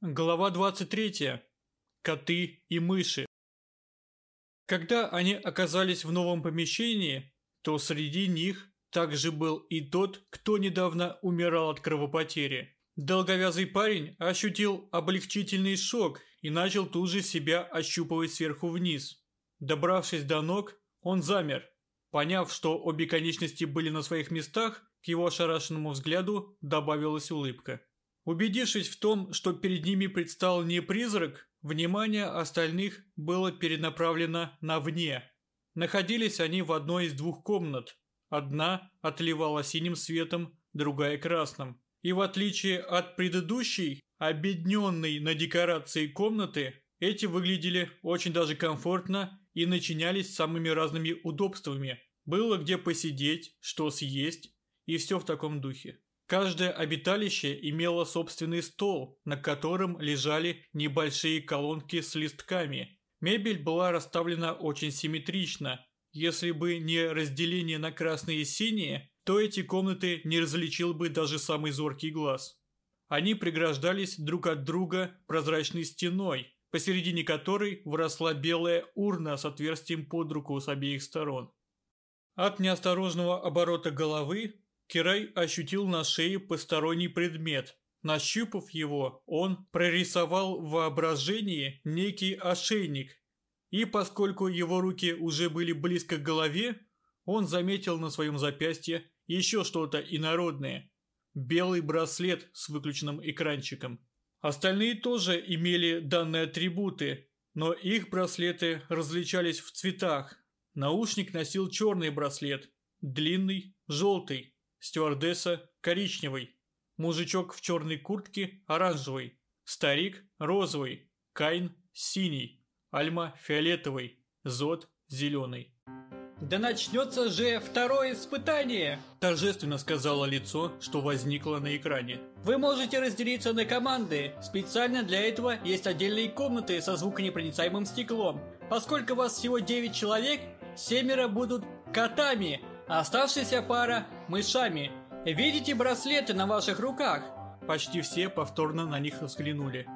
Глава 23. Коты и мыши. Когда они оказались в новом помещении, то среди них также был и тот, кто недавно умирал от кровопотери. Долговязый парень ощутил облегчительный шок и начал тут же себя ощупывать сверху вниз. Добравшись до ног, он замер. Поняв, что обе конечности были на своих местах, к его ошарашенному взгляду добавилась улыбка. Убедившись в том, что перед ними предстал не призрак, внимание остальных было перенаправлено на вне. Находились они в одной из двух комнат. Одна отливала синим светом, другая красным. И в отличие от предыдущей, обедненной на декорации комнаты, эти выглядели очень даже комфортно и начинялись самыми разными удобствами. Было где посидеть, что съесть и все в таком духе. Каждое обиталище имело собственный стол, на котором лежали небольшие колонки с листками. Мебель была расставлена очень симметрично. Если бы не разделение на красные и синие, то эти комнаты не различил бы даже самый зоркий глаз. Они преграждались друг от друга прозрачной стеной, посередине которой выросла белая урна с отверстием под руку с обеих сторон. От неосторожного оборота головы Кирай ощутил на шее посторонний предмет. Нащупав его, он прорисовал в воображении некий ошейник. И поскольку его руки уже были близко к голове, он заметил на своем запястье еще что-то инородное. Белый браслет с выключенным экранчиком. Остальные тоже имели данные атрибуты, но их браслеты различались в цветах. Наушник носил черный браслет, длинный, желтый. Стюардесса – коричневый. Мужичок в черной куртке – оранжевый. Старик – розовый. Кайн – синий. Альма – фиолетовый. Зод – зеленый. «Да начнется же второе испытание!» Торжественно сказала лицо, что возникло на экране. «Вы можете разделиться на команды. Специально для этого есть отдельные комнаты со звуконепроницаемым стеклом. Поскольку вас всего 9 человек, семеро будут котами, Оставшаяся пара – мышами. Видите браслеты на ваших руках? Почти все повторно на них взглянули.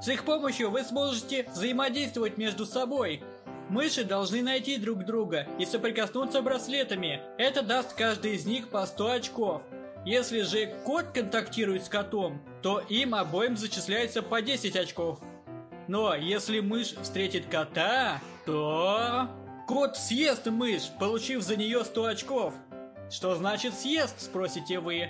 С их помощью вы сможете взаимодействовать между собой. Мыши должны найти друг друга и соприкоснуться браслетами. Это даст каждый из них по 100 очков. Если же кот контактирует с котом, то им обоим зачисляется по 10 очков. Но если мышь встретит кота, то... Кот съест мышь, получив за нее 100 очков. Что значит съест, спросите вы?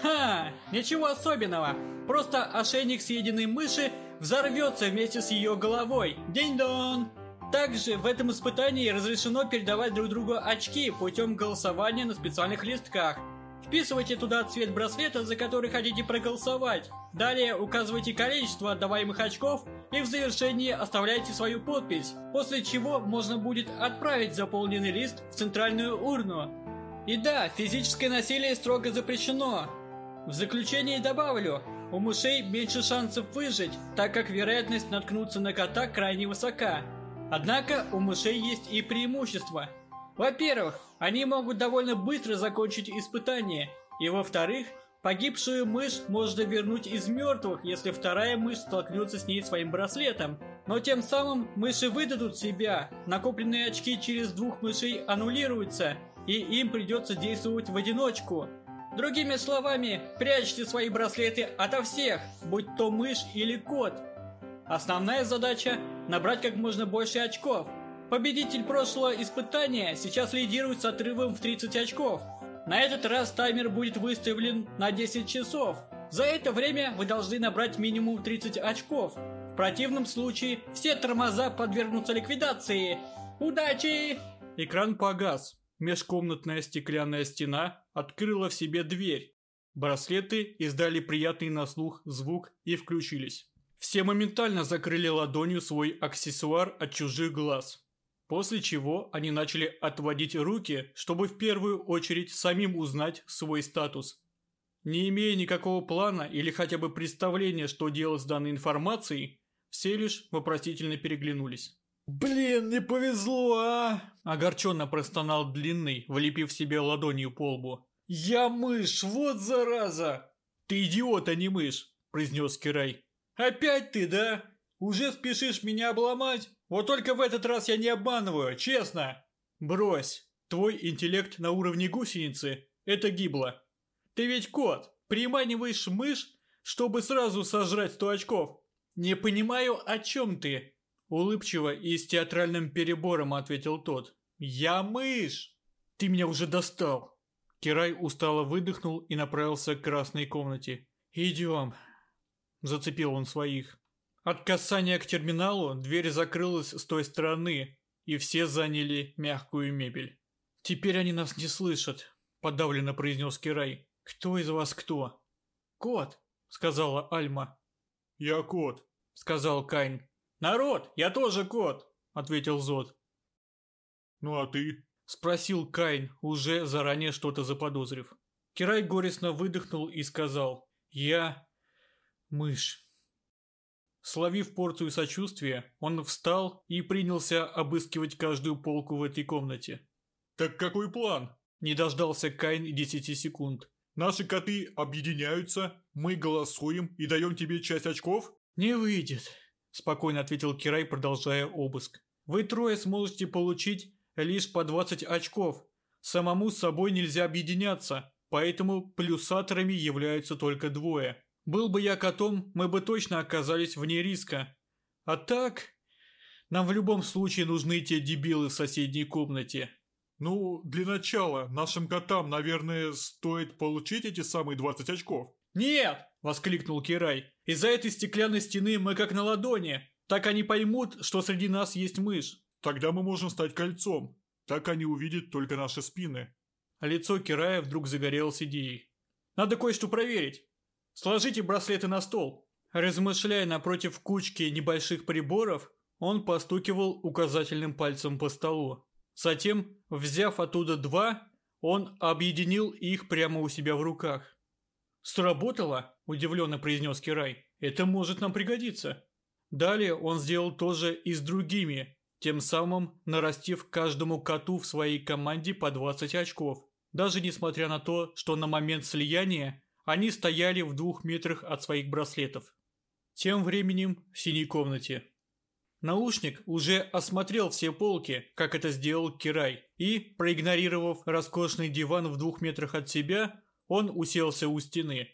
Ха, ничего особенного. Просто ошейник съеденной мыши взорвется вместе с ее головой. День-дон! Также в этом испытании разрешено передавать друг другу очки путем голосования на специальных листках. Вписывайте туда цвет браслета, за который хотите проголосовать. Далее указывайте количество отдаваемых очков и в завершении оставляйте свою подпись, после чего можно будет отправить заполненный лист в центральную урну. И да, физическое насилие строго запрещено. В заключение добавлю, у мышей меньше шансов выжить, так как вероятность наткнуться на кота крайне высока. Однако у мышей есть и преимущество – во-первых, они могут довольно быстро закончить испытание, и во-вторых, погибшую мышь можно вернуть из мертвых, если вторая мышь столкнется с ней своим браслетом. Но тем самым мыши выдадут себя, накопленные очки через двух мышей аннулируются, и им придется действовать в одиночку. Другими словами, прячьте свои браслеты ото всех, будь то мышь или кот. Основная задача – набрать как можно больше очков – Победитель прошлого испытания сейчас лидирует с отрывом в 30 очков. На этот раз таймер будет выставлен на 10 часов. За это время вы должны набрать минимум 30 очков. В противном случае все тормоза подвергнутся ликвидации. Удачи! Экран погас. Межкомнатная стеклянная стена открыла в себе дверь. Браслеты издали приятный на слух звук и включились. Все моментально закрыли ладонью свой аксессуар от чужих глаз. После чего они начали отводить руки, чтобы в первую очередь самим узнать свой статус. Не имея никакого плана или хотя бы представления, что делать с данной информацией, все лишь вопросительно переглянулись. «Блин, не повезло, а!» Огорченно простонал Длинный, влепив себе ладонью по лбу. «Я мышь, вот зараза!» «Ты идиот, а не мышь!» – произнес Кирай. Опять ты, да? Уже спешишь меня обломать? Вот только в этот раз я не обманываю, честно. Брось. Твой интеллект на уровне гусеницы – это гибло. Ты ведь кот, приманиваешь мышь, чтобы сразу сожрать сто очков. Не понимаю, о чем ты. Улыбчиво и с театральным перебором ответил тот. Я мышь. Ты меня уже достал. Кирай устало выдохнул и направился к красной комнате. «Идем», – зацепил он своих. От касания к терминалу дверь закрылась с той стороны, и все заняли мягкую мебель. «Теперь они нас не слышат», – подавленно произнес Кирай. «Кто из вас кто?» «Кот», – сказала Альма. «Я кот», – сказал Кайн. «Народ, я тоже кот», – ответил Зод. «Ну а ты?» – спросил Кайн, уже заранее что-то заподозрив. Кирай горестно выдохнул и сказал. «Я... мышь». Словив порцию сочувствия, он встал и принялся обыскивать каждую полку в этой комнате. «Так какой план?» Не дождался Кайн и десяти секунд. «Наши коты объединяются, мы голосуем и даем тебе часть очков?» «Не выйдет», – спокойно ответил Кирай, продолжая обыск. «Вы трое сможете получить лишь по 20 очков. Самому с собой нельзя объединяться, поэтому плюсаторами являются только двое. Был бы я котом, мы бы точно оказались вне риска. А так, нам в любом случае нужны те дебилы в соседней комнате. Ну, для начала, нашим котам, наверное, стоит получить эти самые 20 очков. Нет! Воскликнул Кирай. Из-за этой стеклянной стены мы как на ладони. Так они поймут, что среди нас есть мышь. Тогда мы можем стать кольцом. Так они увидят только наши спины. Лицо Кирая вдруг загорелось идеей. Надо кое-что проверить. Сложите браслеты на стол. Размышляя напротив кучки небольших приборов, он постукивал указательным пальцем по столу. Затем, взяв оттуда два, он объединил их прямо у себя в руках. «Сработало?» – удивленно произнес Кирай. «Это может нам пригодиться». Далее он сделал то же и с другими, тем самым нарастив каждому коту в своей команде по 20 очков. Даже несмотря на то, что на момент слияния они стояли в двух метрах от своих браслетов. Тем временем в синей комнате. Наушник уже осмотрел все полки, как это сделал Кирай, и, проигнорировав роскошный диван в двух метрах от себя, он уселся у стены.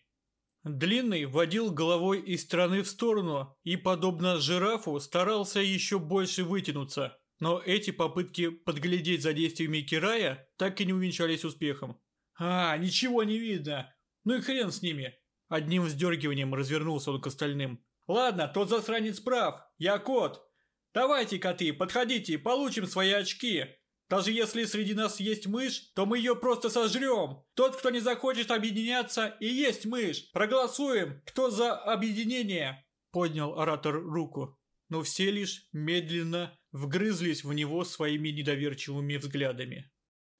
Длинный водил головой из стороны в сторону и, подобно жирафу, старался еще больше вытянуться. Но эти попытки подглядеть за действиями Кирая так и не увенчались успехом. «А, ничего не видно! Ну и хрен с ними. Одним вздергиванием развернулся он к остальным. Ладно, тот засранец прав. Я кот. Давайте, коты, подходите, получим свои очки. Даже если среди нас есть мышь, то мы ее просто сожрем. Тот, кто не захочет объединяться, и есть мышь. Проголосуем, кто за объединение. Поднял оратор руку. Но все лишь медленно вгрызлись в него своими недоверчивыми взглядами.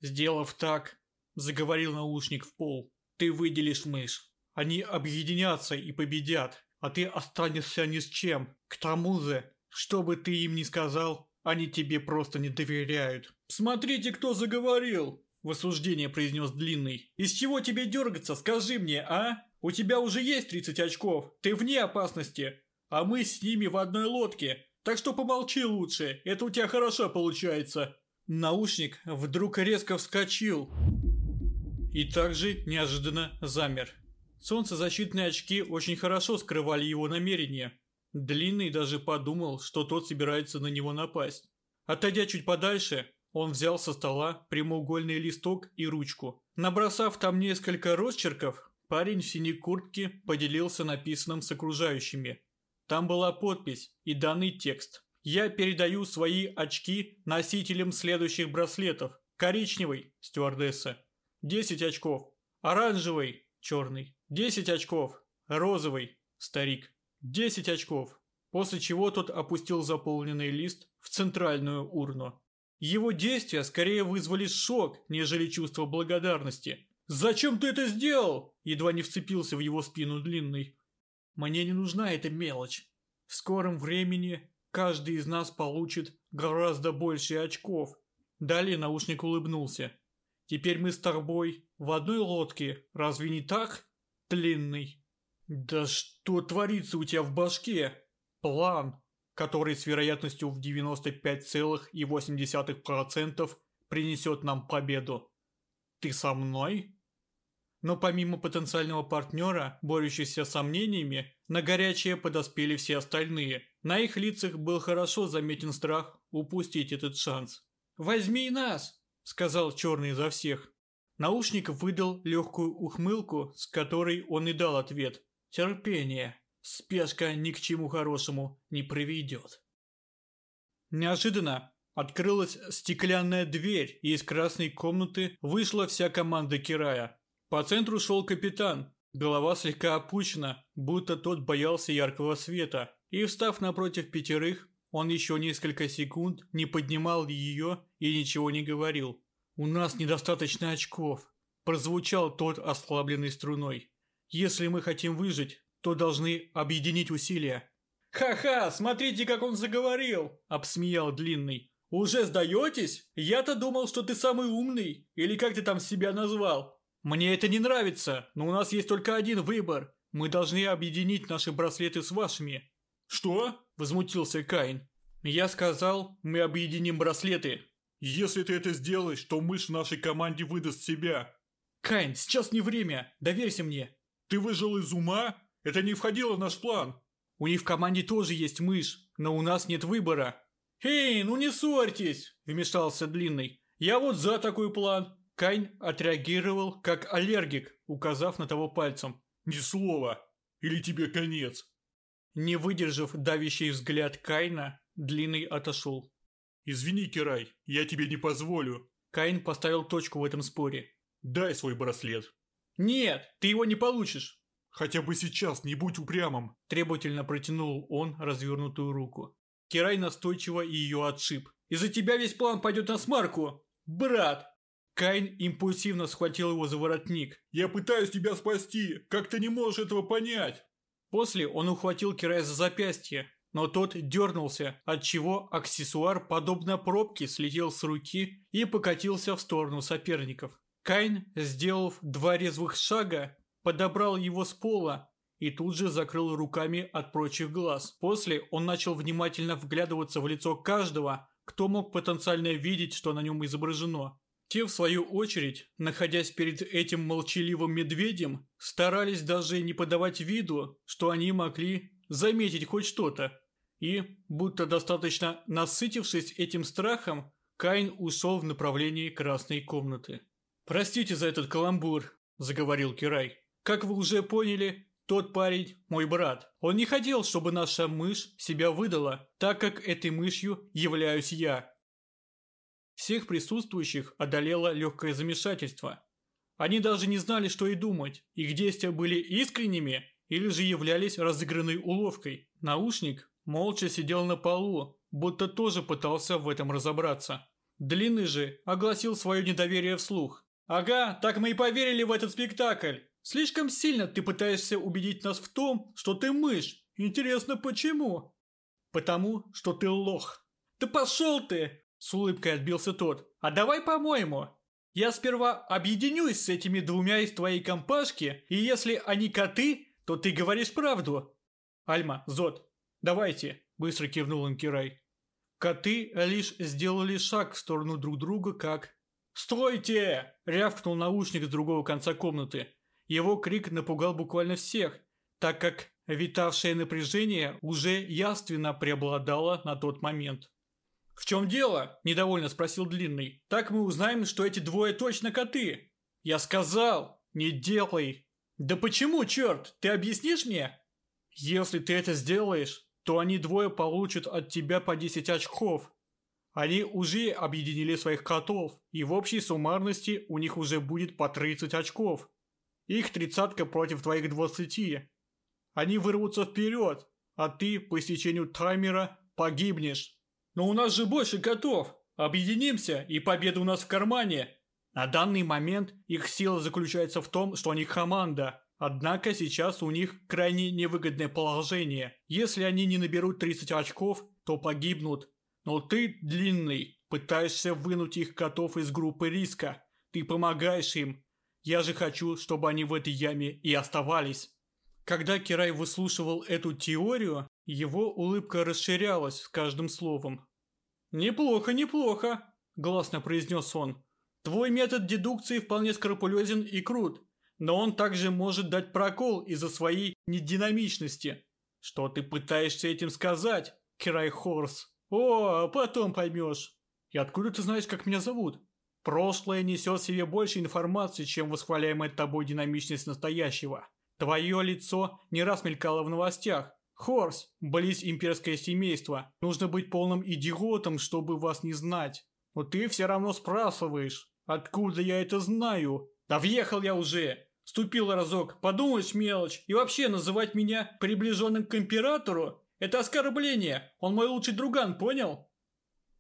Сделав так, заговорил наушник в пол. Ты выделишь мышь. Они объединятся и победят, а ты останешься ни с чем. К тому же, что бы ты им ни сказал, они тебе просто не доверяют. Смотрите, кто заговорил, в осуждение произнес Длинный. Из чего тебе дергаться, скажи мне, а? У тебя уже есть 30 очков, ты вне опасности, а мы с ними в одной лодке. Так что помолчи лучше, это у тебя хорошо получается. Наушник вдруг резко вскочил, и также неожиданно замер. Солнцезащитные очки очень хорошо скрывали его намерения. Длинный даже подумал, что тот собирается на него напасть. Отойдя чуть подальше, он взял со стола прямоугольный листок и ручку. Набросав там несколько росчерков, парень в синей куртке поделился написанным с окружающими. Там была подпись и данный текст. «Я передаю свои очки носителям следующих браслетов. Коричневый, стюардесса. 10 очков. Оранжевый, черный. 10 очков. Розовый, старик. 10 очков. После чего тот опустил заполненный лист в центральную урну. Его действия скорее вызвали шок, нежели чувство благодарности. «Зачем ты это сделал?» Едва не вцепился в его спину длинный. «Мне не нужна эта мелочь. В скором времени каждый из нас получит гораздо больше очков». Далее наушник улыбнулся. Теперь мы с тобой в одной лодке, разве не так, длинный?» Да что творится у тебя в башке? План, который с вероятностью в 95,8% принесет нам победу. Ты со мной? Но помимо потенциального партнера, борющихся с сомнениями, на горячее подоспели все остальные. На их лицах был хорошо заметен страх упустить этот шанс. «Возьми нас!» – сказал черный за всех. Наушник выдал легкую ухмылку, с которой он и дал ответ. «Терпение. Спешка ни к чему хорошему не приведет». Неожиданно открылась стеклянная дверь, и из красной комнаты вышла вся команда Кирая. По центру шел капитан, голова слегка опущена, будто тот боялся яркого света, и, встав напротив пятерых, он еще несколько секунд не поднимал ее и ничего не говорил. «У нас недостаточно очков», – прозвучал тот ослабленной струной. «Если мы хотим выжить, то должны объединить усилия». «Ха-ха, смотрите, как он заговорил!» – обсмеял Длинный. «Уже сдаетесь? Я-то думал, что ты самый умный. Или как ты там себя назвал?» «Мне это не нравится, но у нас есть только один выбор. Мы должны объединить наши браслеты с вашими». «Что?» – возмутился Каин. «Я сказал, мы объединим браслеты». «Если ты это сделаешь, то мышь в нашей команде выдаст себя». «Каин, сейчас не время. Доверься мне». «Ты выжил из ума? Это не входило в наш план». «У них в команде тоже есть мышь, но у нас нет выбора». «Эй, ну не ссорьтесь!» – вмешался Длинный. «Я вот за такой план!» Кайн отреагировал как аллергик, указав на того пальцем. «Ни слова! Или тебе конец!» Не выдержав давящий взгляд Кайна, Длинный отошел. «Извини, Кирай, я тебе не позволю!» Кайн поставил точку в этом споре. «Дай свой браслет!» «Нет, ты его не получишь!» «Хотя бы сейчас, не будь упрямым!» Требовательно протянул он развернутую руку. Кирай настойчиво ее отшиб. «Из-за тебя весь план пойдет на смарку! Брат!» Кайн импульсивно схватил его за воротник. «Я пытаюсь тебя спасти! Как ты не можешь этого понять?» После он ухватил Кирая за запястье, но тот дернулся, отчего аксессуар, подобно пробке, слетел с руки и покатился в сторону соперников. Кайн, сделав два резвых шага, подобрал его с пола и тут же закрыл руками от прочих глаз. После он начал внимательно вглядываться в лицо каждого, кто мог потенциально видеть, что на нем изображено. Те, в свою очередь, находясь перед этим молчаливым медведем, старались даже не подавать виду, что они могли заметить хоть что-то. И, будто достаточно насытившись этим страхом, Кайн ушел в направлении красной комнаты. «Простите за этот каламбур», – заговорил Кирай. «Как вы уже поняли, тот парень – мой брат. Он не хотел, чтобы наша мышь себя выдала, так как этой мышью являюсь я. Всех присутствующих одолело легкое замешательство. Они даже не знали, что и думать. Их действия были искренними или же являлись разыгранной уловкой. Наушник молча сидел на полу, будто тоже пытался в этом разобраться. Длинный же огласил свое недоверие вслух. «Ага, так мы и поверили в этот спектакль. Слишком сильно ты пытаешься убедить нас в том, что ты мышь. Интересно, почему?» «Потому, что ты лох». «Да пошел ты!» С улыбкой отбился тот. «А давай по-моему. Я сперва объединюсь с этими двумя из твоей компашки, и если они коты, то ты говоришь правду». «Альма, Зод, давайте», – быстро кивнул им Кирай. Коты лишь сделали шаг в сторону друг друга, как... «Стойте!» – рявкнул наушник с другого конца комнаты. Его крик напугал буквально всех, так как витавшее напряжение уже яственно преобладало на тот момент. «В чем дело?» – недовольно спросил Длинный. «Так мы узнаем, что эти двое точно коты». «Я сказал, не делай». «Да почему, черт? Ты объяснишь мне?» «Если ты это сделаешь, то они двое получат от тебя по 10 очков. Они уже объединили своих котов, и в общей суммарности у них уже будет по 30 очков. Их тридцатка против твоих 20. Они вырвутся вперед, а ты по истечению таймера погибнешь. Но у нас же больше котов. Объединимся, и победа у нас в кармане. На данный момент их сила заключается в том, что они команда. Однако сейчас у них крайне невыгодное положение. Если они не наберут 30 очков, то погибнут. Но ты, длинный, пытаешься вынуть их котов из группы риска. Ты помогаешь им. Я же хочу, чтобы они в этой яме и оставались. Когда Кирай выслушивал эту теорию, его улыбка расширялась с каждым словом. «Неплохо, неплохо», – гласно произнес он. «Твой метод дедукции вполне скрупулезен и крут, но он также может дать прокол из-за своей нединамичности. Что ты пытаешься этим сказать, Кирай Хорс? О, потом поймешь. И откуда ты знаешь, как меня зовут? Прошлое несет в себе больше информации, чем восхваляемая тобой динамичность настоящего. Твое лицо не раз мелькало в новостях. Хорс, близ имперское семейство. Нужно быть полным идиотом, чтобы вас не знать. Но ты все равно спрашиваешь, откуда я это знаю? Да въехал я уже. Ступил разок, подумаешь мелочь. И вообще называть меня приближенным к императору – это оскорбление. Он мой лучший друган, понял?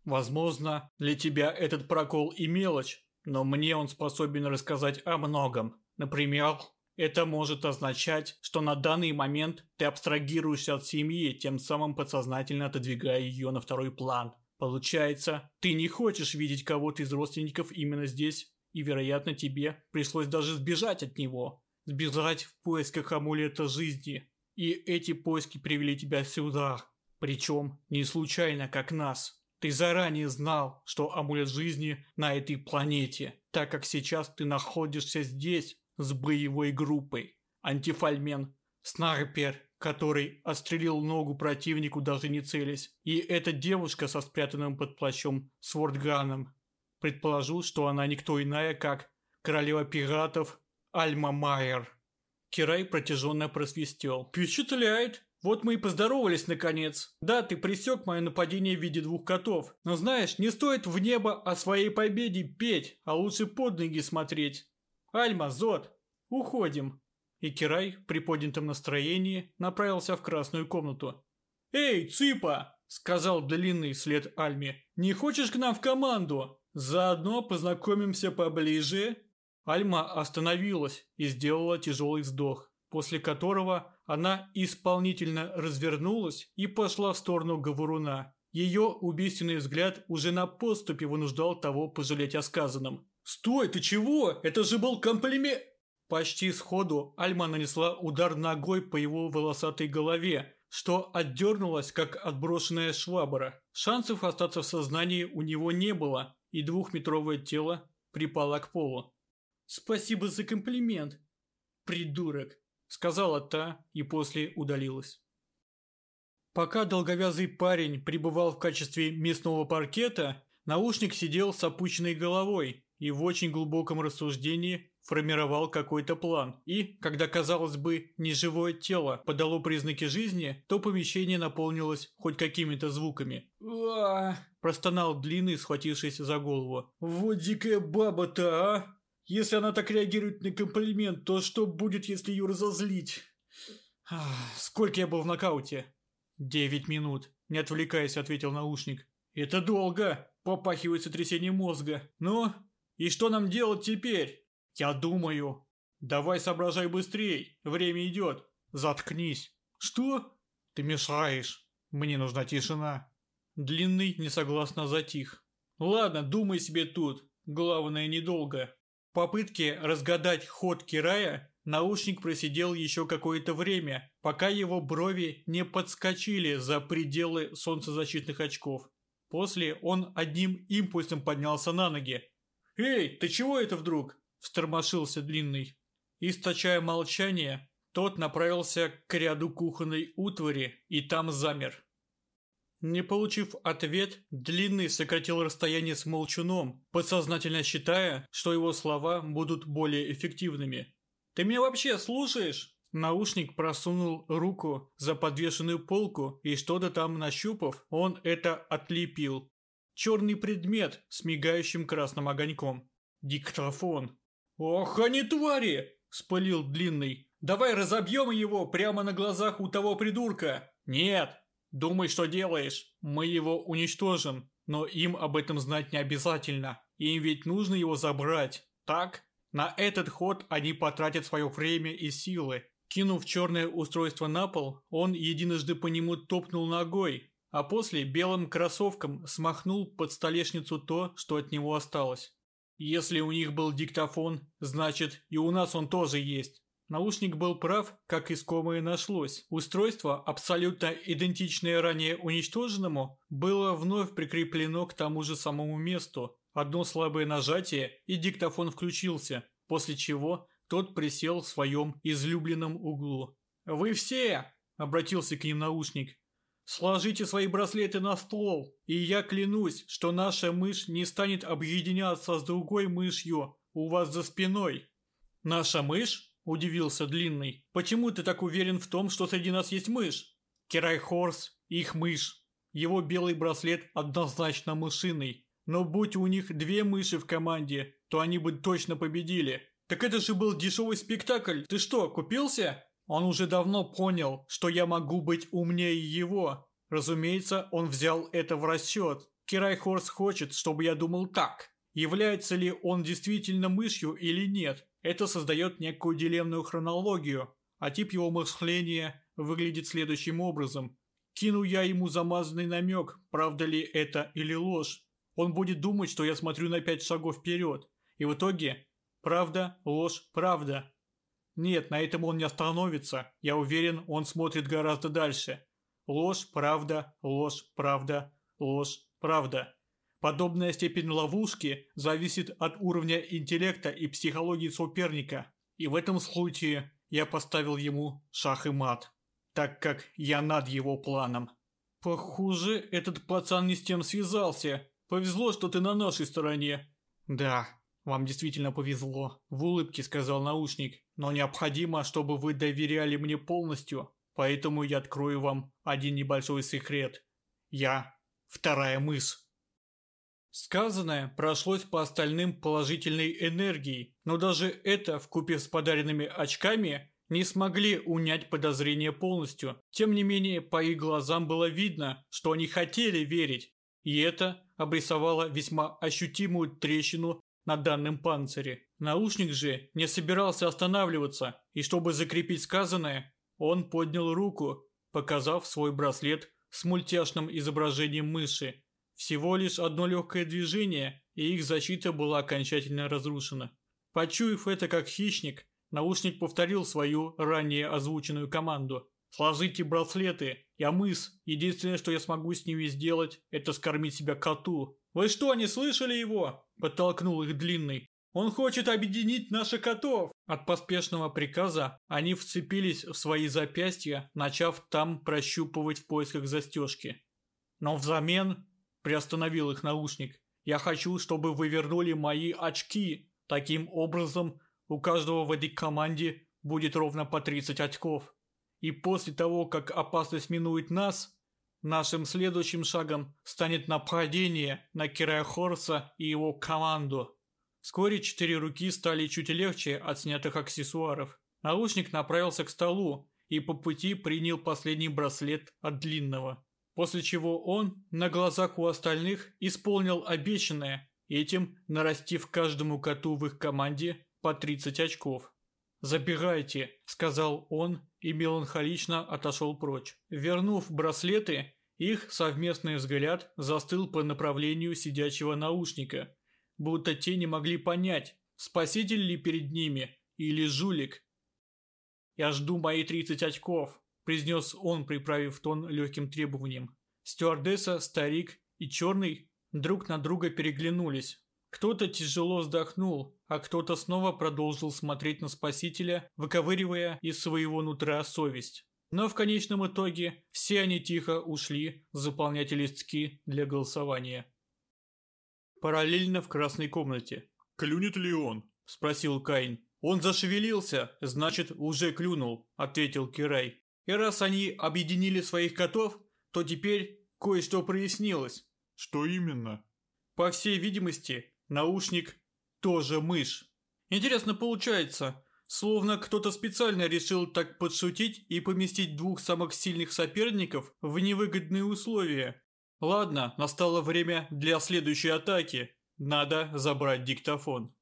Возможно, для тебя этот прокол и мелочь, но мне он способен рассказать о многом. Например, это может означать, что на данный момент ты абстрагируешься от семьи, тем самым подсознательно отодвигая ее на второй план. Получается, ты не хочешь видеть кого-то из родственников именно здесь, и, вероятно, тебе пришлось даже сбежать от него. Сбежать в поисках амулета жизни. И эти поиски привели тебя сюда. Причем не случайно, как нас. Ты заранее знал, что амулет жизни на этой планете, так как сейчас ты находишься здесь с боевой группой. Антифальмен, снайпер, который отстрелил ногу противнику даже не целясь. И эта девушка со спрятанным под плащом свордганом. Предположу, что она никто иная, как королева пиратов Альма Майер. Кирай протяженно просвистел. «Впечатляет! Вот мы и поздоровались наконец. Да, ты пресек мое нападение в виде двух котов. Но знаешь, не стоит в небо о своей победе петь, а лучше под ноги смотреть. Альма, Зод, уходим. И Кирай при поднятом настроении направился в красную комнату. «Эй, Цыпа!» – сказал длинный след Альме. «Не хочешь к нам в команду? Заодно познакомимся поближе?» Альма остановилась и сделала тяжелый вздох, после которого она исполнительно развернулась и пошла в сторону говоруна. Ее убийственный взгляд уже на поступе вынуждал того пожалеть о сказанном. «Стой, ты чего? Это же был комплимент!» Почти сходу Альма нанесла удар ногой по его волосатой голове, что отдернулось, как отброшенная швабра. Шансов остаться в сознании у него не было, и двухметровое тело припало к полу. «Спасибо за комплимент, придурок!» сказала та и после удалилась. Пока долговязый парень пребывал в качестве мясного паркета, наушник сидел с опущенной головой и в очень глубоком рассуждении формировал какой-то план. И, когда, казалось бы, неживое тело подало признаки жизни, то помещение наполнилось хоть какими-то звуками. «Уа!» – простонал длинный, схватившись за голову. «Вот дикая баба-то, а!» Если она так реагирует на комплимент, то что будет, если ее разозлить? Сколько я был в нокауте? Девять минут. Не отвлекаясь, ответил наушник. Это долго. Попахивает сотрясением мозга. Ну, и что нам делать теперь? Я думаю. Давай соображай быстрей. Время идет. Заткнись. Что? Ты мешаешь. Мне нужна тишина. Длинный несогласно затих. Ладно, думай себе тут. Главное, недолго попытке разгадать ход Кирая наушник просидел еще какое-то время, пока его брови не подскочили за пределы солнцезащитных очков. После он одним импульсом поднялся на ноги. «Эй, ты чего это вдруг?» – встормошился Длинный. Источая молчание, тот направился к ряду кухонной утвари и там замер. Не получив ответ, Длинный сократил расстояние с Молчуном, подсознательно считая, что его слова будут более эффективными. «Ты меня вообще слушаешь?» Наушник просунул руку за подвешенную полку и что-то там нащупав, он это отлепил. Черный предмет с мигающим красным огоньком. Диктофон. «Ох, они твари!» – спалил Длинный. «Давай разобьем его прямо на глазах у того придурка!» «Нет, Думай, что делаешь. Мы его уничтожим. Но им об этом знать не обязательно. Им ведь нужно его забрать. Так? На этот ход они потратят свое время и силы. Кинув черное устройство на пол, он единожды по нему топнул ногой, а после белым кроссовком смахнул под столешницу то, что от него осталось. Если у них был диктофон, значит и у нас он тоже есть. Наушник был прав, как искомое нашлось. Устройство, абсолютно идентичное ранее уничтоженному, было вновь прикреплено к тому же самому месту. Одно слабое нажатие, и диктофон включился, после чего тот присел в своем излюбленном углу. «Вы все!» – обратился к ним наушник. «Сложите свои браслеты на стол, и я клянусь, что наша мышь не станет объединяться с другой мышью у вас за спиной». «Наша мышь?» – удивился Длинный. «Почему ты так уверен в том, что среди нас есть мышь?» «Кирай Хорс, их мышь. Его белый браслет однозначно мышиный. Но будь у них две мыши в команде, то они бы точно победили». «Так это же был дешевый спектакль. Ты что, купился?» Он уже давно понял, что я могу быть умнее его. Разумеется, он взял это в расчет. Кирай Хорс хочет, чтобы я думал так. Является ли он действительно мышью или нет? Это создает некую дилемную хронологию, а тип его мышления выглядит следующим образом. Кину я ему замазанный намек, правда ли это или ложь. Он будет думать, что я смотрю на пять шагов вперед. И в итоге правда, ложь, правда. Нет, на этом он не остановится. Я уверен, он смотрит гораздо дальше. Ложь, правда, ложь, правда, ложь, правда. Подобная степень ловушки зависит от уровня интеллекта и психологии соперника. И в этом случае я поставил ему шах и мат, так как я над его планом. Похоже, этот пацан не с тем связался. Повезло, что ты на нашей стороне. Да, вам действительно повезло, в улыбке сказал наушник. Но необходимо, чтобы вы доверяли мне полностью, поэтому я открою вам один небольшой секрет. Я вторая мышь. Сказанное прошлось по остальным положительной энергией, но даже это, вкупе с подаренными очками, не смогли унять подозрения полностью. Тем не менее, по их глазам было видно, что они хотели верить, и это обрисовало весьма ощутимую трещину на данном панцире. Наушник же не собирался останавливаться, и чтобы закрепить сказанное, он поднял руку, показав свой браслет с мультяшным изображением мыши. Всего лишь одно легкое движение, и их защита была окончательно разрушена. Почуяв это как хищник, наушник повторил свою ранее озвученную команду. «Сложите браслеты, я мыс. Единственное, что я смогу с ними сделать, это скормить себя коту». «Вы что, не слышали его?» Подтолкнул их длинный. «Он хочет объединить наших котов!» От поспешного приказа они вцепились в свои запястья, начав там прощупывать в поисках застежки. «Но взамен...» – приостановил их наушник. «Я хочу, чтобы вы вернули мои очки. Таким образом, у каждого в этой команде будет ровно по 30 очков. И после того, как опасность минует нас, Нашим следующим шагом станет нападение на Кирая Хорса и его команду. Вскоре четыре руки стали чуть легче от снятых аксессуаров. Наушник направился к столу и по пути принял последний браслет от длинного. После чего он, на глазах у остальных, исполнил обещанное, этим нарастив каждому коту в их команде по 30 очков. «Забирайте», — сказал он и меланхолично отошел прочь. Вернув браслеты, их совместный взгляд застыл по направлению сидячего наушника, будто те не могли понять, спаситель ли перед ними или жулик. «Я жду мои 30 очков», – произнес он, приправив тон легким требованием. Стюардесса, старик и черный друг на друга переглянулись. Кто-то тяжело вздохнул, а кто-то снова продолжил смотреть на спасителя, выковыривая из своего нутра совесть. Но в конечном итоге все они тихо ушли заполнять листки для голосования. Параллельно в красной комнате. «Клюнет ли он?» – спросил Кайн. «Он зашевелился, значит, уже клюнул», – ответил Кирай. «И раз они объединили своих котов, то теперь кое-что прояснилось». «Что именно?» По всей видимости, наушник тоже мышь. Интересно получается, словно кто-то специально решил так подшутить и поместить двух самых сильных соперников в невыгодные условия. Ладно, настало время для следующей атаки. Надо забрать диктофон.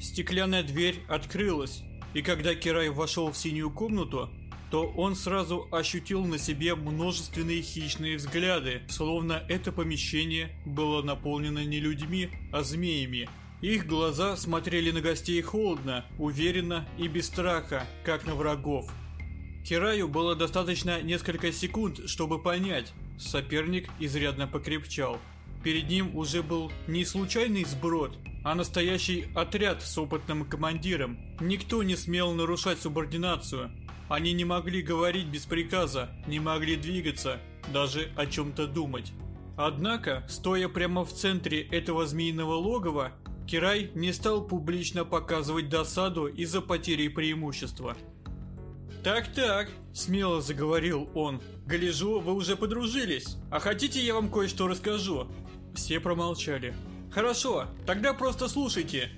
Стеклянная дверь открылась, и когда Кирай вошел в синюю комнату, то он сразу ощутил на себе множественные хищные взгляды, словно это помещение было наполнено не людьми, а змеями. Их глаза смотрели на гостей холодно, уверенно и без страха, как на врагов. Кираю было достаточно несколько секунд, чтобы понять, соперник изрядно покрепчал. Перед ним уже был не случайный сброд, а настоящий отряд с опытным командиром. Никто не смел нарушать субординацию. Они не могли говорить без приказа, не могли двигаться, даже о чем-то думать. Однако, стоя прямо в центре этого змеиного логова, Кирай не стал публично показывать досаду из-за потери преимущества. «Так-так», – смело заговорил он, – «гляжу, вы уже подружились. А хотите, я вам кое-что расскажу?» Все промолчали. «Хорошо, тогда просто слушайте.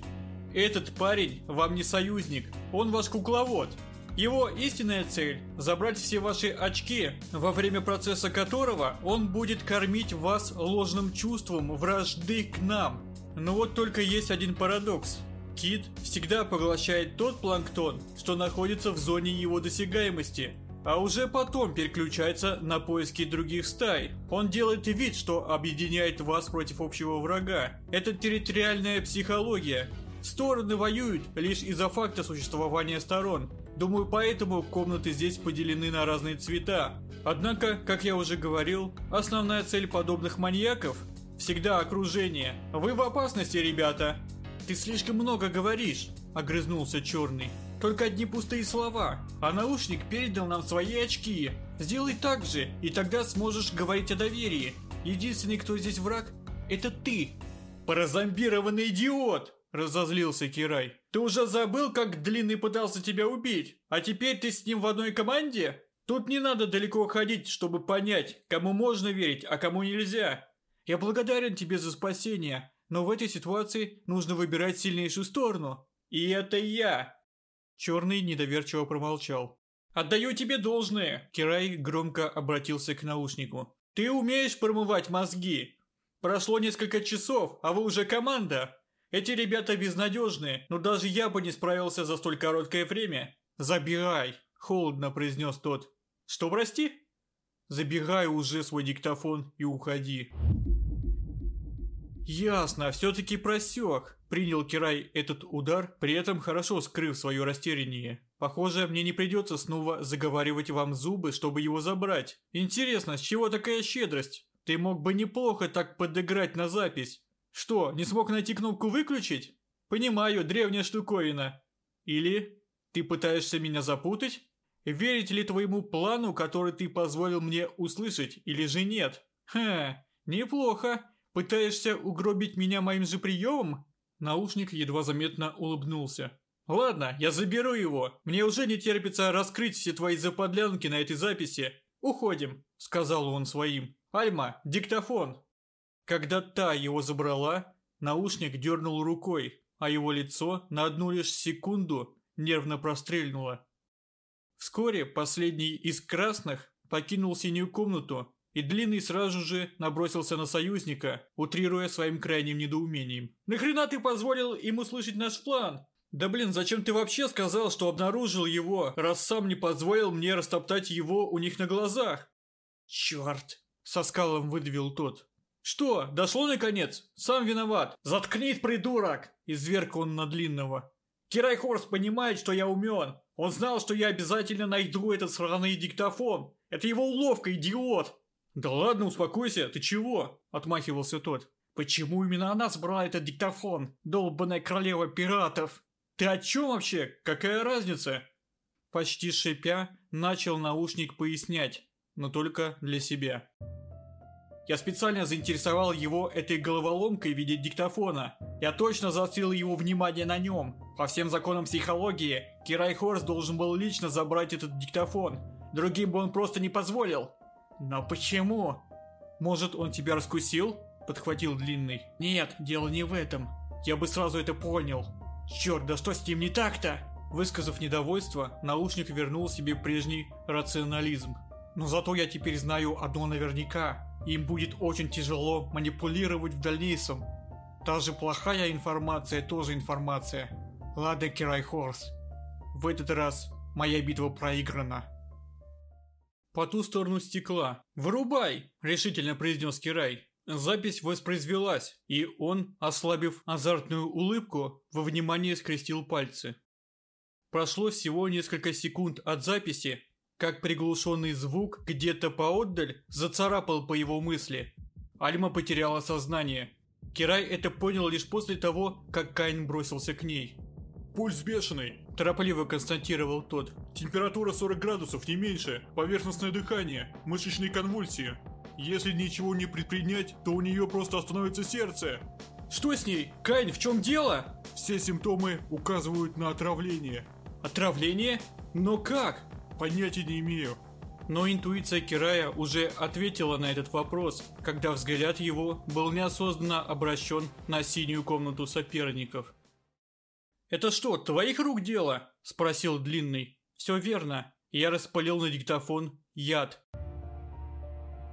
Этот парень вам не союзник, он ваш кукловод. Его истинная цель – забрать все ваши очки, во время процесса которого он будет кормить вас ложным чувством вражды к нам. Но вот только есть один парадокс. Кит всегда поглощает тот планктон, что находится в зоне его досягаемости, а уже потом переключается на поиски других стай. Он делает вид, что объединяет вас против общего врага. Это территориальная психология. Стороны воюют лишь из-за факта существования сторон. Думаю, поэтому комнаты здесь поделены на разные цвета. Однако, как я уже говорил, основная цель подобных маньяков Всегда окружение. Вы в опасности, ребята. Ты слишком много говоришь, огрызнулся черный. Только одни пустые слова. А наушник передал нам свои очки. Сделай так же, и тогда сможешь говорить о доверии. Единственный, кто здесь враг, это ты. Паразомбированный идиот! Разозлился Кирай. Ты уже забыл, как Длинный пытался тебя убить? А теперь ты с ним в одной команде? Тут не надо далеко ходить, чтобы понять, кому можно верить, а кому нельзя. Я благодарен тебе за спасение, но в этой ситуации нужно выбирать сильнейшую сторону. И это я!» Черный недоверчиво промолчал. «Отдаю тебе должное!» Кирай громко обратился к наушнику. «Ты умеешь промывать мозги? Прошло несколько часов, а вы уже команда. Эти ребята безнадежные, но даже я бы не справился за столь короткое время. Забирай!» Холодно произнес тот. «Что, прости?» «Забирай уже свой диктофон и уходи». Ясно, все-таки просек. Принял Кирай этот удар, при этом хорошо скрыв свое растеряние. Похоже, мне не придется снова заговаривать вам зубы, чтобы его забрать. Интересно, с чего такая щедрость? Ты мог бы неплохо так подыграть на запись. Что, не смог найти кнопку «выключить»? Понимаю, древняя штуковина. Или ты пытаешься меня запутать? Верить ли твоему плану, который ты позволил мне услышать, или же нет? Ха, неплохо. Пытаешься угробить меня моим же приемом?» Наушник едва заметно улыбнулся. «Ладно, я заберу его. Мне уже не терпится раскрыть все твои заподлянки на этой записи. Уходим», — сказал он своим. «Альма, диктофон». Когда та его забрала, наушник дернул рукой, а его лицо на одну лишь секунду нервно прострельнуло. Вскоре последний из красных покинул синюю комнату и Длинный сразу же набросился на союзника, утрируя своим крайним недоумением. «Нахрена ты позволил им услышать наш план?» «Да блин, зачем ты вообще сказал, что обнаружил его, раз сам не позволил мне растоптать его у них на глазах?» «Черт!» – со скалом выдавил тот. «Что, дошло наконец? Сам виноват!» «Заткнись, придурок!» – изверг он на длинного. «Кирай Хорс понимает, что я умен. Он знал, что я обязательно найду этот сраный диктофон. Это его уловка, идиот!» «Да ладно, успокойся, ты чего?» – отмахивался тот. «Почему именно она собрала этот диктофон, долбанная королева пиратов? Ты о чем вообще? Какая разница?» Почти шипя, начал наушник пояснять, но только для себя. Я специально заинтересовал его этой головоломкой в виде диктофона. Я точно заострил его внимание на нем. По всем законам психологии, Кирай Хорс должен был лично забрать этот диктофон. Другим бы он просто не позволил. «Но почему?» «Может, он тебя раскусил?» – подхватил Длинный. «Нет, дело не в этом. Я бы сразу это понял. Черт, да что с ним не так-то?» Высказав недовольство, наушник вернул себе прежний рационализм. «Но зато я теперь знаю одно наверняка. Им будет очень тяжело манипулировать в дальнейшем. Даже плохая информация тоже информация. Ладно, Кирай Хорс. В этот раз моя битва проиграна» по ту сторону стекла. «Вырубай!» – решительно произнес Кирай. Запись воспроизвелась, и он, ослабив азартную улыбку, во внимание скрестил пальцы. Прошло всего несколько секунд от записи, как приглушенный звук где-то поотдаль зацарапал по его мысли. Альма потеряла сознание. Кирай это понял лишь после того, как Кайн бросился к ней. «Пульс бешеный», – торопливо констатировал тот. «Температура 40 градусов, не меньше, поверхностное дыхание, мышечные конвульсии. Если ничего не предпринять, то у нее просто остановится сердце». «Что с ней? Кайн, в чем дело?» «Все симптомы указывают на отравление». «Отравление? Но как?» «Понятия не имею». Но интуиция Кирая уже ответила на этот вопрос, когда взгляд его был неосознанно обращен на синюю комнату соперников. «Это что, твоих рук дело?» – спросил Длинный. «Все верно. Я распалил на диктофон яд.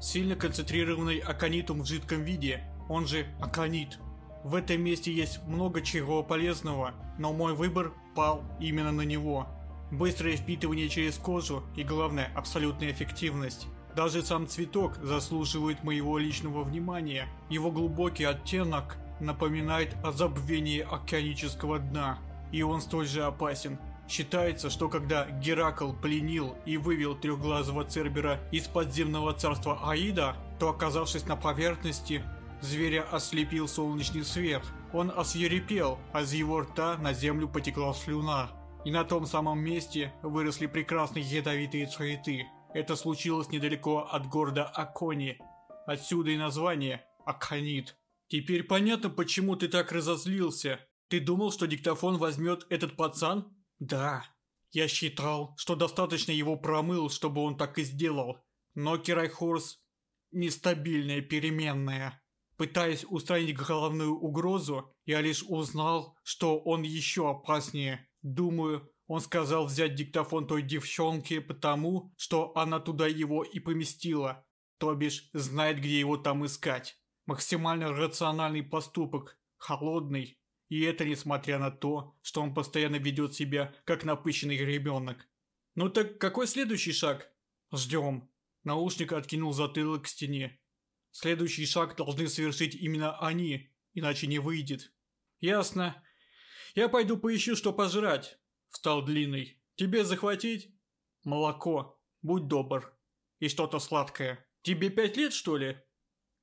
Сильно концентрированный аконитум в жидком виде, он же аконит. В этом месте есть много чего полезного, но мой выбор пал именно на него. Быстрое впитывание через кожу и, главное, абсолютная эффективность. Даже сам цветок заслуживает моего личного внимания. Его глубокий оттенок напоминает о забвении океанического дна, и он столь же опасен. Считается, что когда Геракл пленил и вывел трехглазого Цербера из подземного царства Аида, то оказавшись на поверхности, зверя ослепил солнечный свет. Он осъерепел, а из его рта на землю потекла слюна. И на том самом месте выросли прекрасные ядовитые цветы. Это случилось недалеко от города Акони. Отсюда и название Аконит. Теперь понятно, почему ты так разозлился. Ты думал, что диктофон возьмет этот пацан? Да. Я считал, что достаточно его промыл, чтобы он так и сделал. Но Кирайхорс нестабильная переменная. Пытаясь устранить головную угрозу, я лишь узнал, что он еще опаснее. Думаю, он сказал взять диктофон той девчонки потому, что она туда его и поместила. То бишь, знает, где его там искать. Максимально рациональный поступок, холодный. И это несмотря на то, что он постоянно ведет себя, как напыщенный ребенок. Ну так какой следующий шаг? Ждем. Наушник откинул затылок к стене. Следующий шаг должны совершить именно они, иначе не выйдет. Ясно. Я пойду поищу, что пожрать. Встал длинный. Тебе захватить? Молоко. Будь добр. И что-то сладкое. Тебе пять лет, что ли?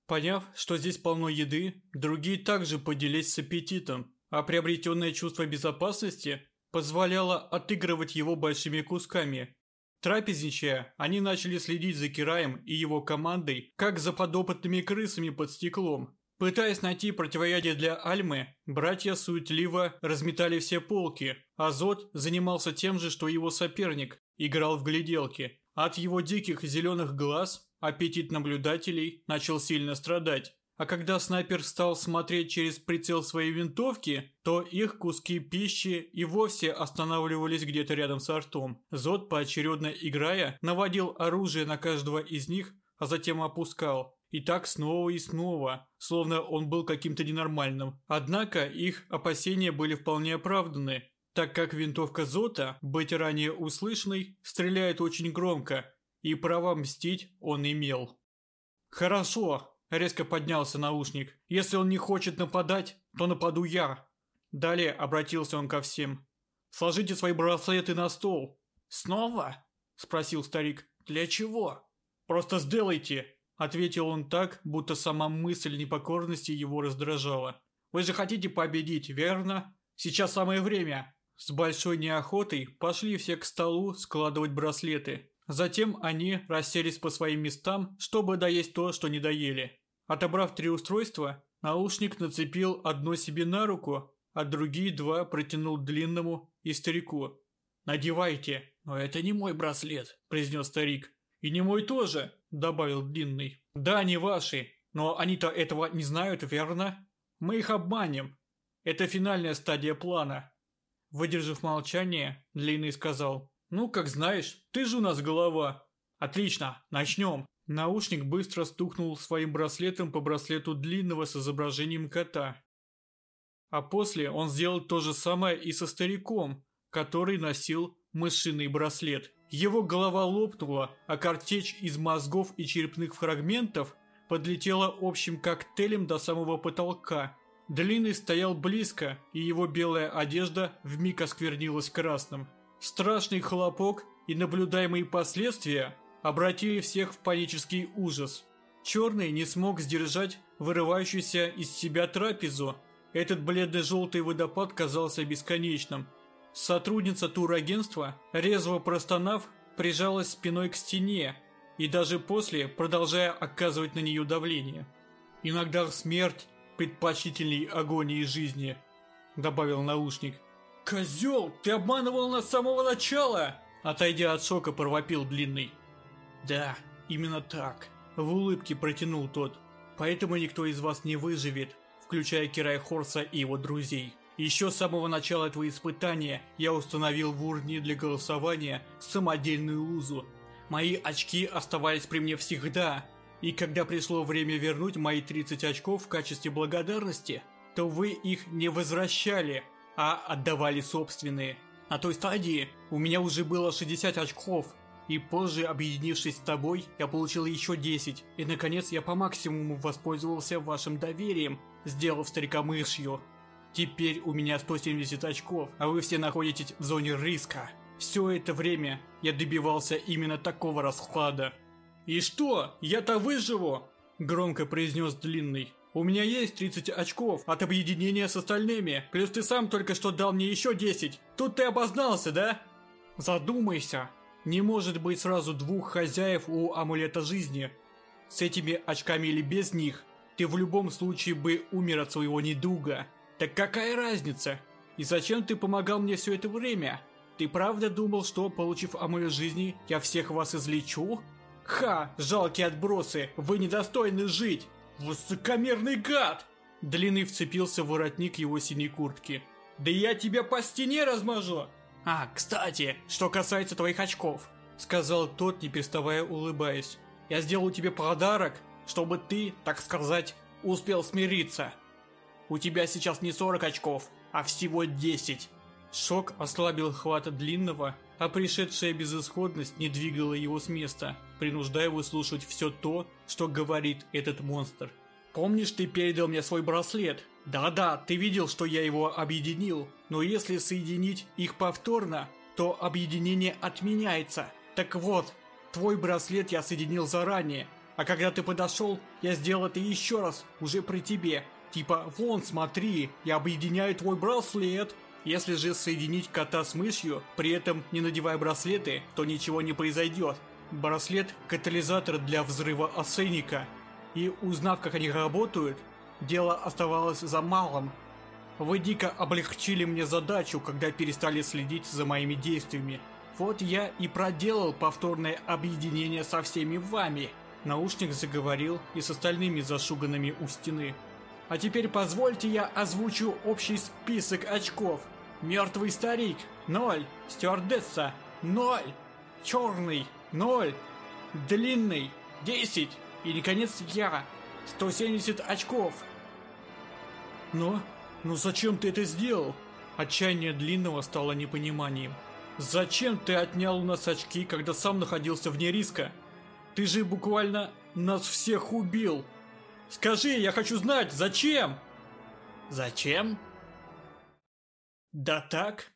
Поняв, что здесь полно еды, другие также поделились с аппетитом, а приобретенное чувство безопасности позволяло отыгрывать его большими кусками. Трапезничая, они начали следить за Кираем и его командой, как за подопытными крысами под стеклом. Пытаясь найти противоядие для Альмы, братья суетливо разметали все полки. Азот занимался тем же, что его соперник, играл в гляделки. От его диких зеленых глаз аппетит наблюдателей начал сильно страдать. А когда снайпер стал смотреть через прицел своей винтовки, то их куски пищи и вовсе останавливались где-то рядом с ртом. Зод, поочередно играя, наводил оружие на каждого из них, а затем опускал. И так снова и снова, словно он был каким-то ненормальным. Однако их опасения были вполне оправданы, так как винтовка Зота, быть ранее услышанной, стреляет очень громко, и право мстить он имел. «Хорошо», – резко поднялся наушник. «Если он не хочет нападать, то нападу я». Далее обратился он ко всем. «Сложите свои браслеты на стол». «Снова?» – спросил старик. «Для чего?» «Просто сделайте», Ответил он так, будто сама мысль непокорности его раздражала. «Вы же хотите победить, верно? Сейчас самое время!» С большой неохотой пошли все к столу складывать браслеты. Затем они расселись по своим местам, чтобы доесть то, что не доели. Отобрав три устройства, наушник нацепил одно себе на руку, а другие два протянул длинному и старику. «Надевайте!» «Но это не мой браслет», – произнес старик. «И не мой тоже», — добавил Длинный. «Да, не ваши, но они-то этого не знают, верно? Мы их обманем. Это финальная стадия плана». Выдержав молчание, Длинный сказал. «Ну, как знаешь, ты же у нас голова». «Отлично, начнем». Наушник быстро стукнул своим браслетом по браслету Длинного с изображением кота. А после он сделал то же самое и со стариком, который носил мышиный браслет. Его голова лопнула, а картечь из мозгов и черепных фрагментов подлетела общим коктейлем до самого потолка. Длинный стоял близко, и его белая одежда вмиг осквернилась красным. Страшный хлопок и наблюдаемые последствия обратили всех в панический ужас. Черный не смог сдержать вырывающуюся из себя трапезу. Этот бледно-желтый водопад казался бесконечным. Сотрудница турагентства, резво простонав, прижалась спиной к стене и даже после продолжая оказывать на нее давление. «Иногда смерть предпочтительней агонии жизни», — добавил наушник. «Козел, ты обманывал нас с самого начала!» Отойдя от шока, провопил Длинный. «Да, именно так», — в улыбке протянул тот. «Поэтому никто из вас не выживет, включая Кирая Хорса и его друзей. Еще с самого начала этого испытания я установил в урне для голосования самодельную лузу. Мои очки оставались при мне всегда, и когда пришло время вернуть мои 30 очков в качестве благодарности, то вы их не возвращали, а отдавали собственные. На той стадии у меня уже было 60 очков, и позже, объединившись с тобой, я получил еще 10, и наконец я по максимуму воспользовался вашим доверием, сделав старика мышью. Теперь у меня 170 очков, а вы все находитесь в зоне риска. Все это время я добивался именно такого расклада. «И что? Я-то выживу!» Громко произнес Длинный. «У меня есть 30 очков от объединения с остальными, плюс ты сам только что дал мне еще 10. Тут ты обознался, да?» «Задумайся. Не может быть сразу двух хозяев у амулета жизни. С этими очками или без них, ты в любом случае бы умер от своего недуга. Так какая разница? И зачем ты помогал мне все это время? Ты правда думал, что, получив амулет жизни, я всех вас излечу? Ха, жалкие отбросы, вы недостойны жить! Высокомерный гад! Длинный вцепился в воротник его синей куртки. Да я тебя по стене размажу! А, кстати, что касается твоих очков, сказал тот, не переставая улыбаясь. Я сделаю тебе подарок, чтобы ты, так сказать, успел смириться. У тебя сейчас не 40 очков, а всего 10. Шок ослабил хват длинного, а пришедшая безысходность не двигала его с места, принуждая выслушивать все то, что говорит этот монстр. «Помнишь, ты передал мне свой браслет? Да-да, ты видел, что я его объединил, но если соединить их повторно, то объединение отменяется. Так вот, твой браслет я соединил заранее, а когда ты подошел, я сделал это еще раз, уже при тебе, Типа, вон, смотри, я объединяю твой браслет. Если же соединить кота с мышью, при этом не надевая браслеты, то ничего не произойдет. Браслет – катализатор для взрыва осейника. И узнав, как они работают, дело оставалось за малым. Вы дико облегчили мне задачу, когда перестали следить за моими действиями. Вот я и проделал повторное объединение со всеми вами. Наушник заговорил и с остальными зашуганными у стены. А теперь позвольте я озвучу общий список очков. Мертвый старик – 0. Стюардесса – 0. Черный – 0. Длинный – 10. И, наконец, я – 170 очков. Но, ну зачем ты это сделал? Отчаяние Длинного стало непониманием. Зачем ты отнял у нас очки, когда сам находился вне риска? Ты же буквально нас всех убил. Скажи, я хочу знать, зачем? Зачем? Да так.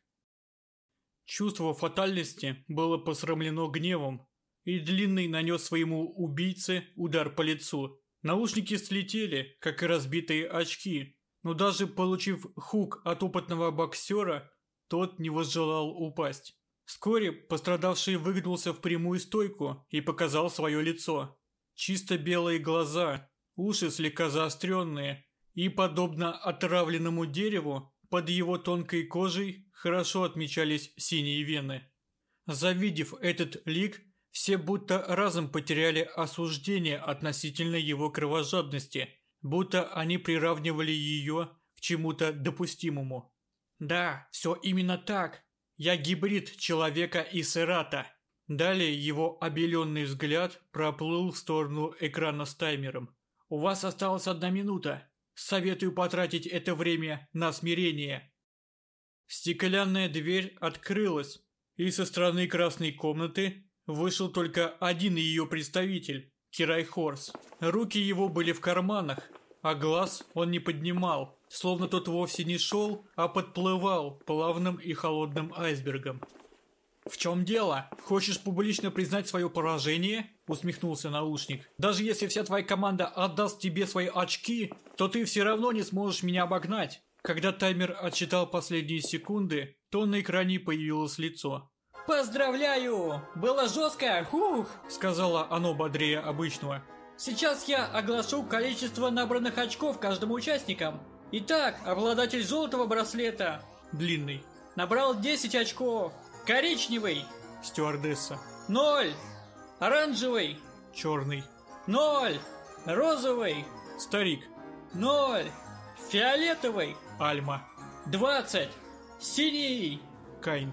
Чувство фатальности было посрамлено гневом, и Длинный нанес своему убийце удар по лицу. Наушники слетели, как и разбитые очки, но даже получив хук от опытного боксера, тот не возжелал упасть. Вскоре пострадавший выгнулся в прямую стойку и показал свое лицо. Чисто белые глаза, уши слегка заостренные, и, подобно отравленному дереву, под его тонкой кожей хорошо отмечались синие вены. Завидев этот лик, все будто разом потеряли осуждение относительно его кровожадности, будто они приравнивали ее к чему-то допустимому. «Да, все именно так. Я гибрид человека и сырата». Далее его обеленный взгляд проплыл в сторону экрана с таймером. У вас осталась одна минута. Советую потратить это время на смирение. Стеклянная дверь открылась, и со стороны красной комнаты вышел только один ее представитель. Кирай Хорс. Руки его были в карманах, а глаз он не поднимал, словно тот вовсе не шел, а подплывал плавным и холодным айсбергом. «В чем дело? Хочешь публично признать свое поражение?» – усмехнулся наушник. «Даже если вся твоя команда отдаст тебе свои очки, то ты все равно не сможешь меня обогнать». Когда таймер отсчитал последние секунды, то на экране появилось лицо. «Поздравляю! Было жестко! Хух!» – сказала оно бодрее обычного. «Сейчас я оглашу количество набранных очков каждым участникам. Итак, обладатель желтого браслета...» Длинный. «Набрал 10 очков. Коричневый. Стюардесса. Ноль. Оранжевый. Черный. Ноль. Розовый. Старик. Ноль. Фиолетовый. Альма. Двадцать. Синий. Кайн.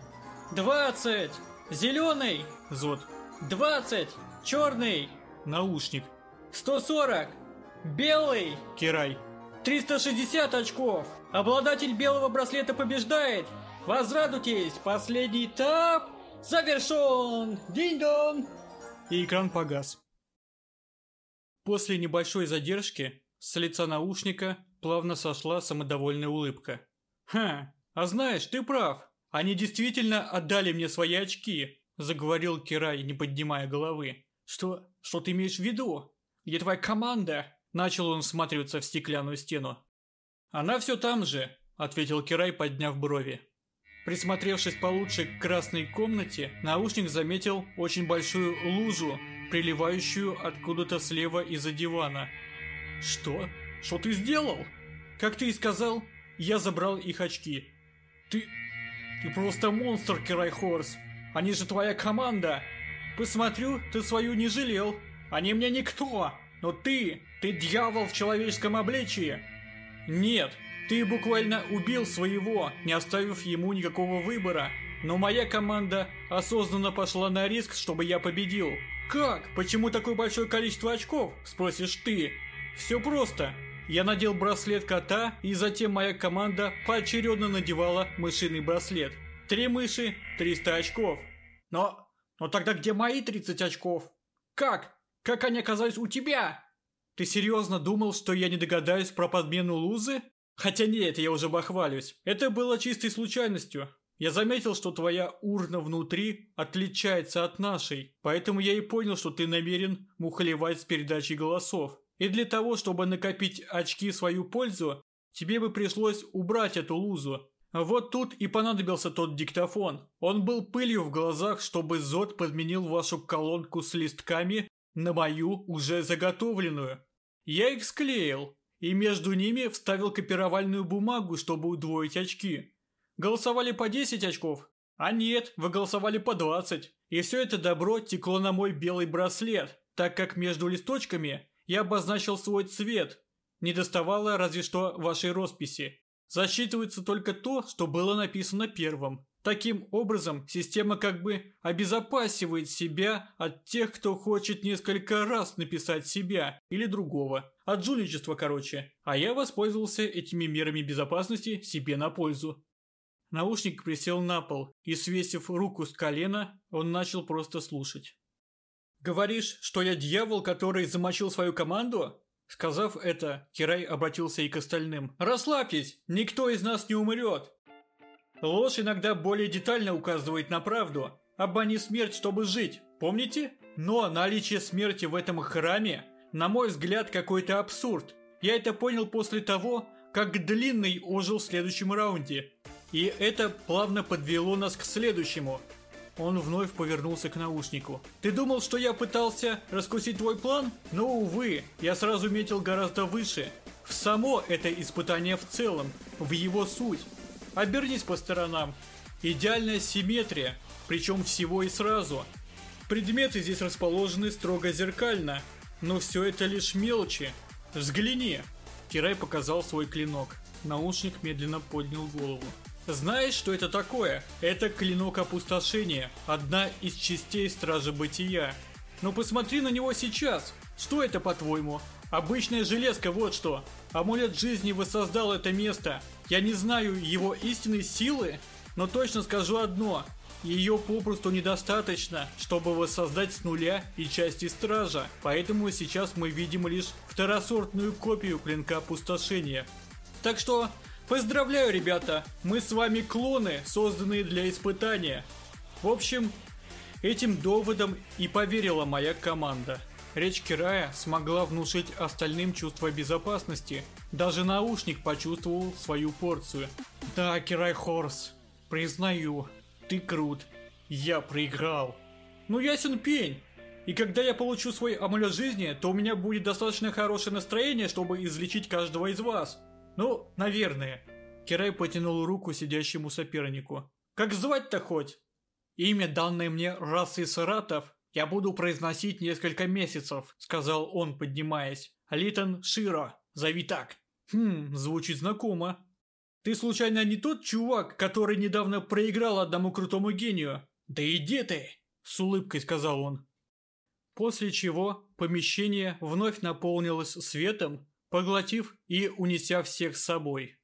Двадцать. Зеленый. Зод. Двадцать. Черный. Наушник. Сто сорок. Белый. Кирай. 360 очков. Обладатель белого браслета побеждает. Возрадуйтесь, последний этап завершен! Динь-дон! И экран погас. После небольшой задержки с лица наушника плавно сошла самодовольная улыбка. «Ха, а знаешь, ты прав. Они действительно отдали мне свои очки», заговорил Кирай, не поднимая головы. «Что, что ты имеешь в виду? Где твоя команда?» Начал он всматриваться в стеклянную стену. «Она все там же», ответил Кирай, подняв брови. Присмотревшись получше к красной комнате, наушник заметил очень большую лужу, приливающую откуда-то слева из-за дивана. «Что? Что ты сделал?» «Как ты и сказал, я забрал их очки». «Ты... ты просто монстр, Кирай Хорс! Они же твоя команда! Посмотрю, ты свою не жалел. Они мне никто, но ты... ты дьявол в человеческом обличии!» «Нет, ты буквально убил своего, не оставив ему никакого выбора. Но моя команда осознанно пошла на риск, чтобы я победил. Как? Почему такое большое количество очков? Спросишь ты. Все просто. Я надел браслет кота, и затем моя команда поочередно надевала мышиный браслет. Три мыши, 300 очков. Но... но тогда где мои 30 очков? Как? Как они оказались у тебя? Ты серьезно думал, что я не догадаюсь про подмену лузы? Хотя нет, я уже бахвалюсь. Это было чистой случайностью. Я заметил, что твоя урна внутри отличается от нашей, поэтому я и понял, что ты намерен мухолевать с передачей голосов. И для того, чтобы накопить очки в свою пользу, тебе бы пришлось убрать эту лузу. Вот тут и понадобился тот диктофон. Он был пылью в глазах, чтобы Зод подменил вашу колонку с листками на мою уже заготовленную. Я их склеил, и между ними вставил копировальную бумагу, чтобы удвоить очки. Голосовали по 10 очков, а нет, вы голосовали по 20. И все это добро текло на мой белый браслет, так как между листочками я обозначил свой цвет. Не доставало разве что вашей росписи. Засчитывается только то, что было написано первым. Таким образом, система как бы обезопасивает себя от тех, кто хочет несколько раз написать себя или другого. От жульничества, короче. А я воспользовался этими мерами безопасности себе на пользу. Наушник присел на пол, и свесив руку с колена, он начал просто слушать. «Говоришь, что я дьявол, который замочил свою команду?» Сказав это, Кирай обратился и к остальным. «Расслабьтесь, никто из нас не умрет. Ложь иногда более детально указывает на правду. Обмани смерть, чтобы жить, помните? Но наличие смерти в этом храме, на мой взгляд, какой-то абсурд. Я это понял после того, как Длинный ожил в следующем раунде. И это плавно подвело нас к следующему. Он вновь повернулся к наушнику. «Ты думал, что я пытался раскусить твой план? Но, увы, я сразу метил гораздо выше. В само это испытание в целом, в его суть. Обернись по сторонам. Идеальная симметрия, причем всего и сразу. Предметы здесь расположены строго зеркально, но все это лишь мелочи. Взгляни. Кирай показал свой клинок. Наушник медленно поднял голову. Знаешь, что это такое? Это клинок опустошения, одна из частей Стража Бытия. Но посмотри на него сейчас. Что это, по-твоему? Обычная железка, вот что. Амулет жизни воссоздал это место. Я не знаю его истинной силы, но точно скажу одно. Ее попросту недостаточно, чтобы воссоздать с нуля и части Стража, поэтому сейчас мы видим лишь второсортную копию Клинка Опустошения. Так что, поздравляю, ребята, мы с вами клоны, созданные для испытания. В общем, этим доводом и поверила моя команда. Речь Кирая смогла внушить остальным чувство безопасности. Даже наушник почувствовал свою порцию. Да, Кирай Хорс, признаю, ты крут. Я проиграл. Ну ясен пень. И когда я получу свой амулет жизни, то у меня будет достаточно хорошее настроение, чтобы излечить каждого из вас. Ну, наверное. Кирай потянул руку сидящему сопернику. Как звать-то хоть? Имя, данное мне расой Саратов, я буду произносить несколько месяцев, сказал он, поднимаясь. Литон Широ, зови так. Хм, звучит знакомо. Ты случайно не тот чувак, который недавно проиграл одному крутому гению? Да иди ты, с улыбкой сказал он. После чего помещение вновь наполнилось светом, поглотив и унеся всех с собой.